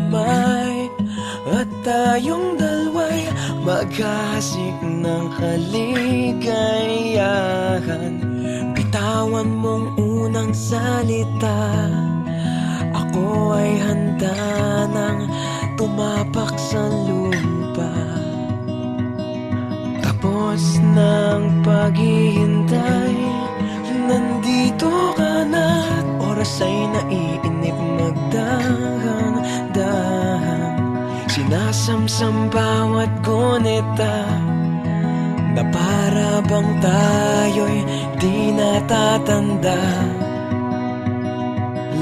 magdamay At tayong dalawa'y maghahasik ng kaligayahan. Bitawan mong unang salita. Ako ay handa ng tumapak sa lupa. Tapos ng paghihintay Sinasamsam bawat gunita Na para bang tayo'y di natatanda.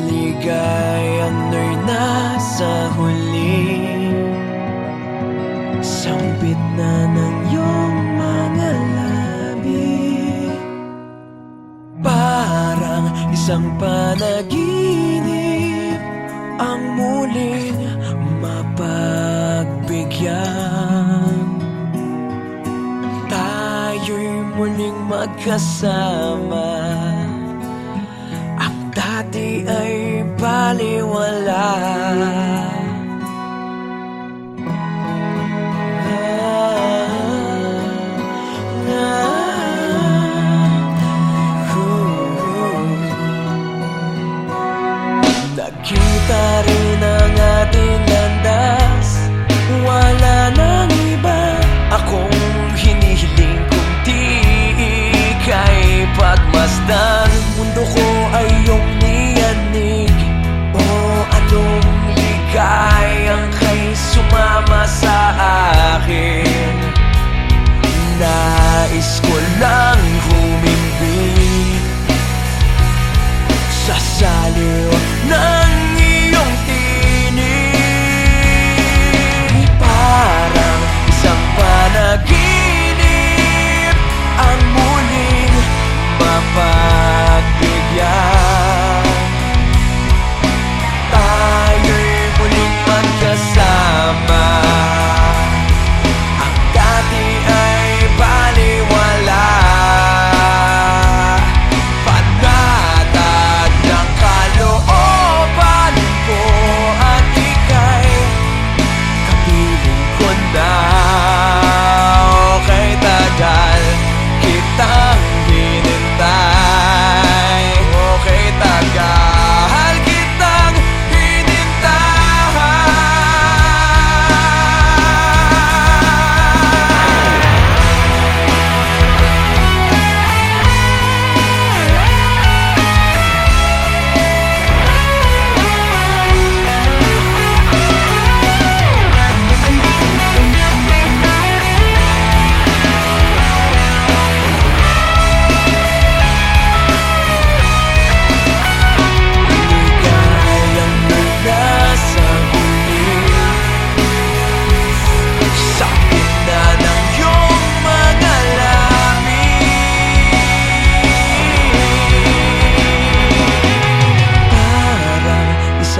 Ligayan mo'y nasa huli. Sampit na ng iyong mga labi. Parang isang panaginip Ang muling mapagbigyan Tayo'y muling magkasama. Ang dati ay baliwala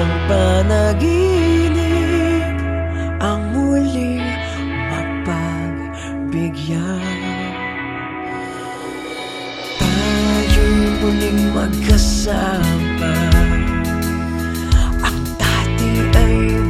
ng panaginip ang muli mapagbigyan. Tayo muling magkasama at dati ay